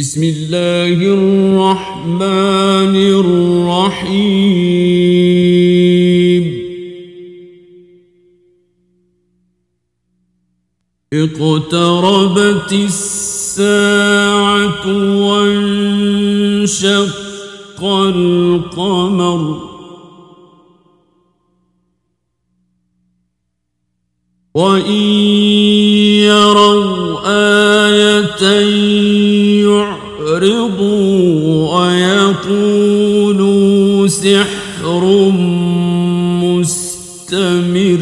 بسم اللہ الرحمن الرحیم اقتربت الساعة وانشق القمر. وإن يروا آية يعلمون رضوا ويقولوا سحر مستمر.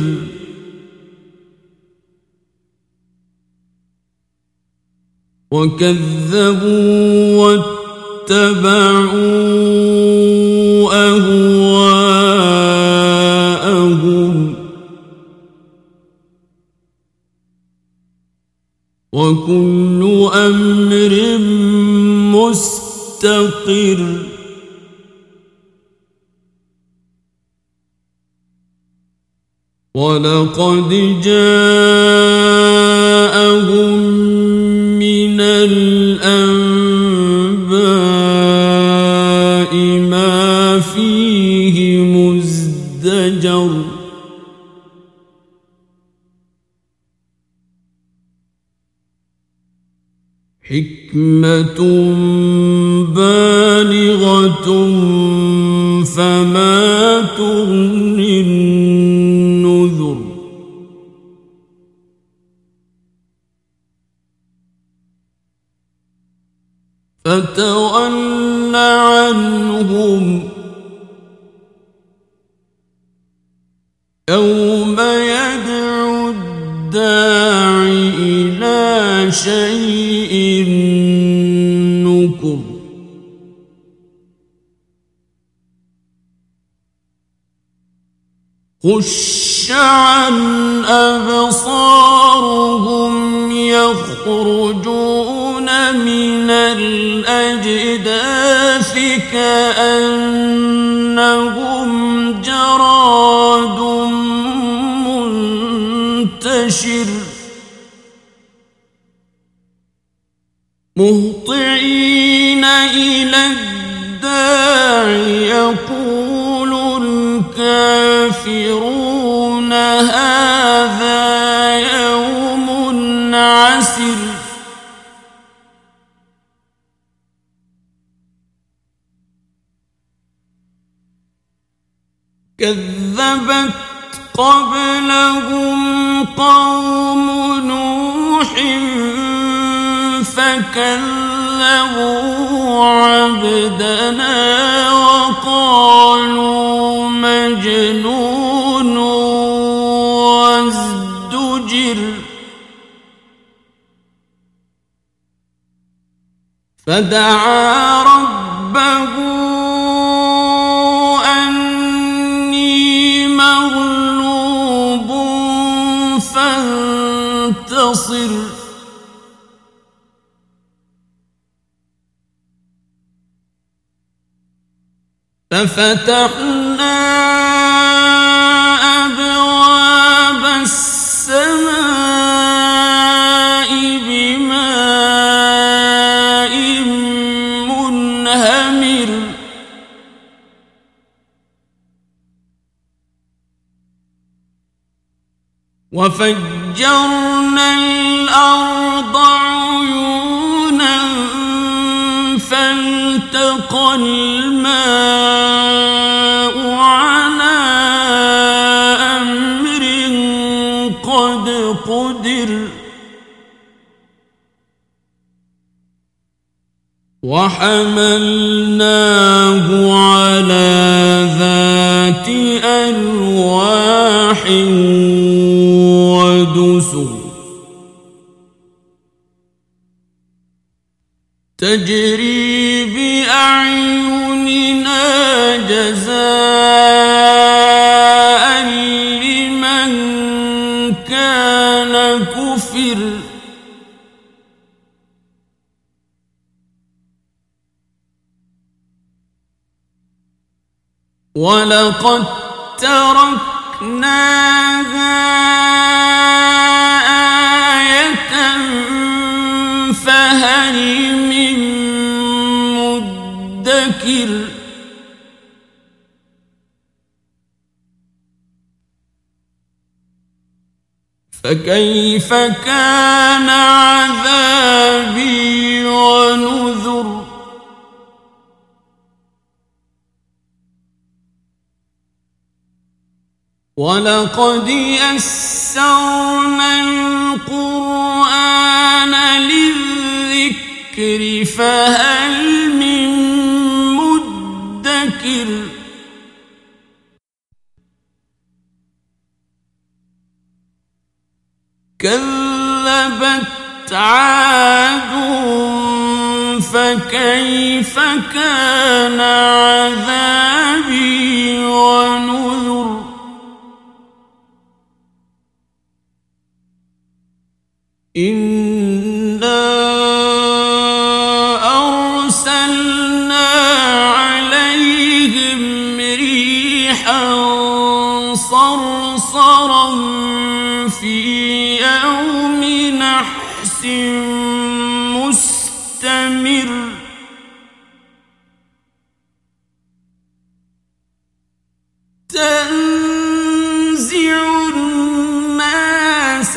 وكذبوا واتبعوا أهواءهم. وكل أمر مستقر۔ وَلَقَدْ جَاءَ حكمة بالغة فما تغني النذر فتول عنهم يوم يدعو الداعي إلى شيء خش عن أبصارهم يخرجون من الأجداث كأنهم جراد منتشر مهطعين إلى الداع يقول الكافرون هذا يوم عسر كذبت قبلهم قوم نوح فكذبوا عبدنا وقالوا مجنون وازدجر. فدعا ربه أني مغلوب فانتصر. ففتحنا أبواب السماء بماء منهمر وفجرنا الأرض عيونا فالتقى الماء وحملناه على ذات ألواح ودسر. تجري بأعيننا جزاء لمن كان كفر. وَلَقَدْ تَرَكْنَاهَا آيَةً فَهَلْ مِن مُدَّكِرٍ فَكَيْفَ كَانَ عَذَابِي وَنُذُرِ وَلَقَدْ يَسَّرْنَا الْقُرْآنَ لِلذِّكْرِ فَهَلْ مِن مُّدَّكِرٍ كَذَّبَتْ عَادٌ فَكَيْفَ كَانَ عَذَابِي وَنُذُرِ إنا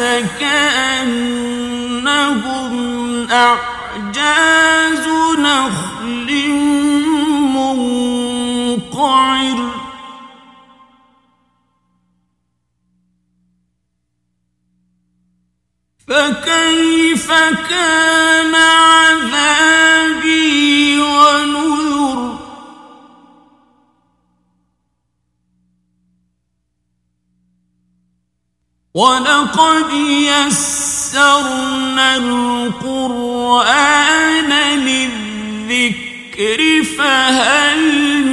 فكأنهم أعجاز نخل منقعر فكيف كان عذاب وَلَقَدْ يَسَّرْنَا الْقُرْآنَ لِلذِّكْرِ فَهَلْ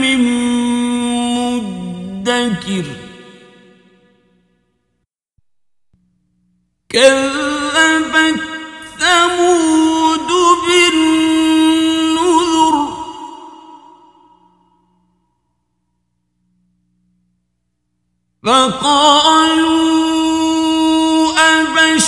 مِن مُدَّكِرٍ كَذَّبَتْ ثَمُودُ بِالنُّذُرِ فَقَالُوا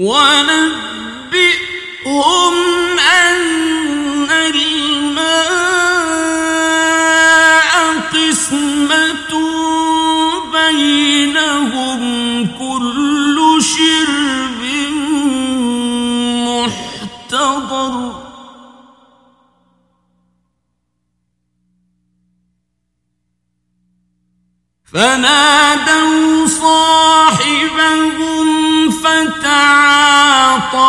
ونبئهم أن الماء قسمة بينهم كل شرب محتضر فنادوا صاحبهم فتعاطى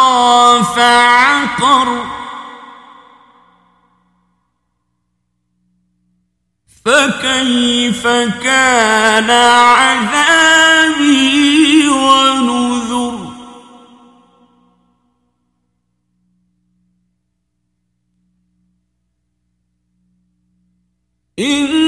فعقر. فكيف كان عذابي ونذر؟ إن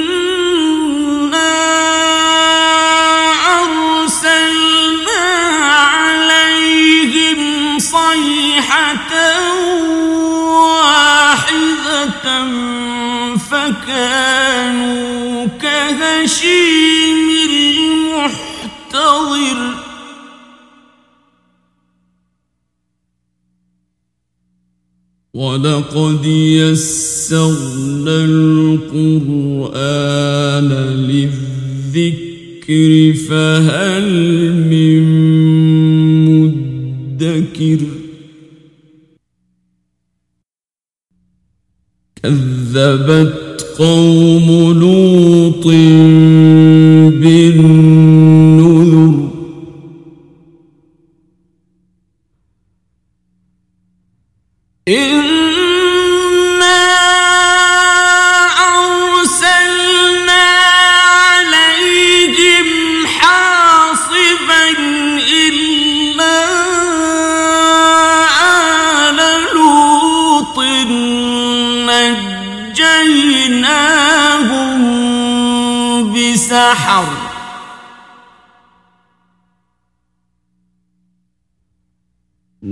وَلَقَدْ يَسَّرْنَا الْقُرْآنَ لِلذِّكْرِ فَهَلْ مِن مُّدَّكِرٍ؟ كَذَّبَتْ قَوْمُ لُوطٍ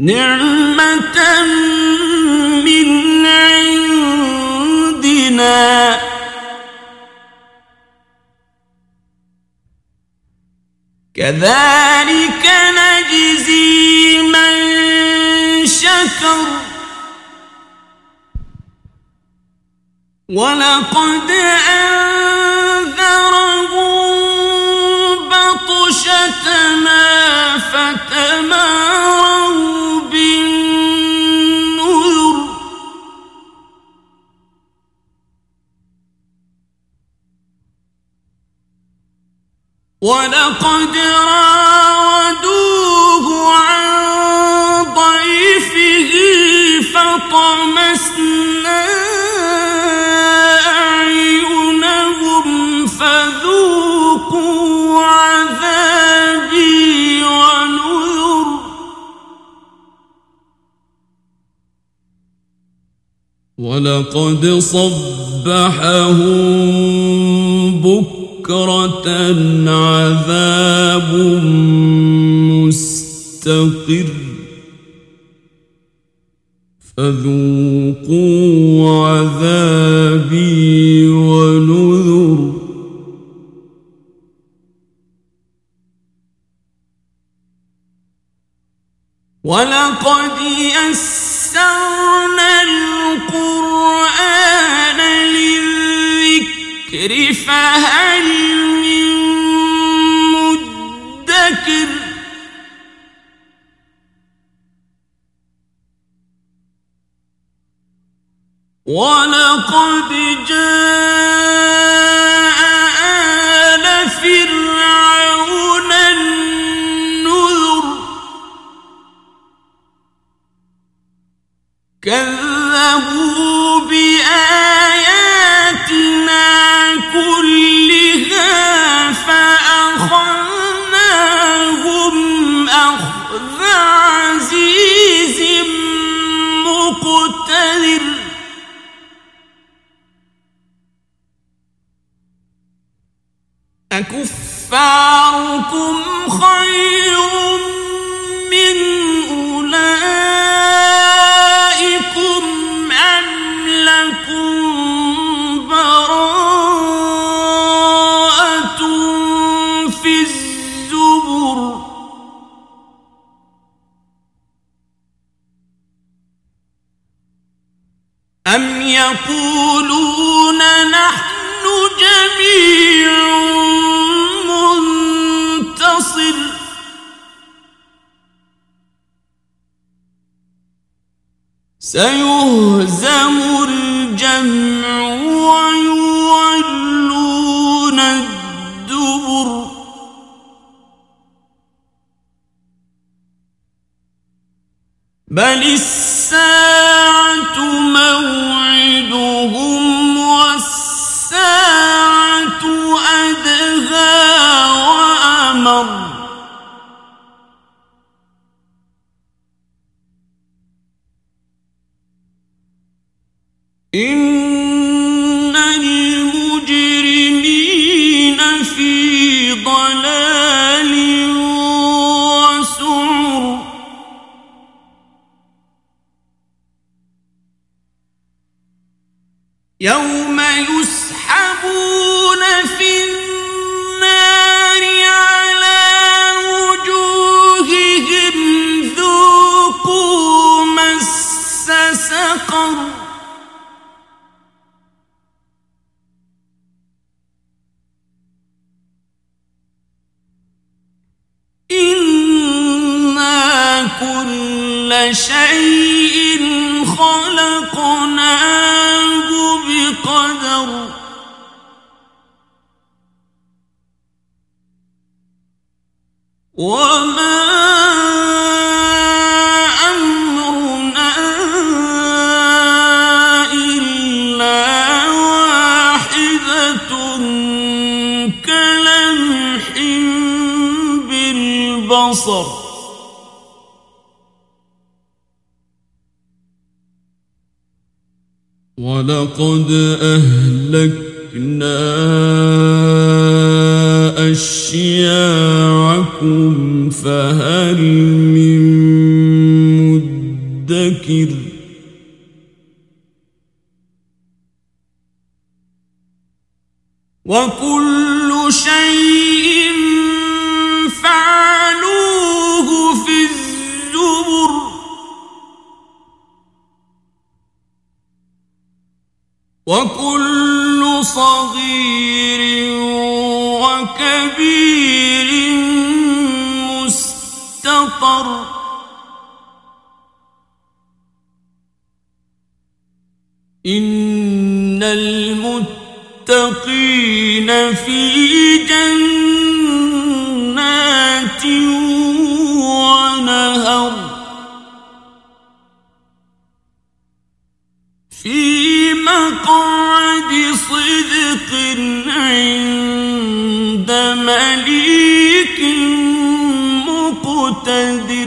نعمة من عندنا. كذلك نجزي من شكر. ولقد أنذرهم بطشتنا فتمام وَلَقَدْ رَاوَدُوهُ عَنْ ضَيْفِهِ فَطَمَسْنَا أَعْيُنَهُمْ فَذُوقُوا عَذَابِي وَنُذُرُ. وَلَقَدْ صَبَّحَهُمْ بُكْرًا بكرة عذاب مستقر. فذوقوا عذابي ونذر. ولا وَلَقَدْ جَاءَ فكفاركم خير من أولئكم أم لكم براءة في الزبر أم يقول سيهزم الجمع والبصر ولقد أهلكنا أشياعكم فهل من مدكر وكل وكل صغير وكبير مستطر إن المتقين في جنات مليك مقتدی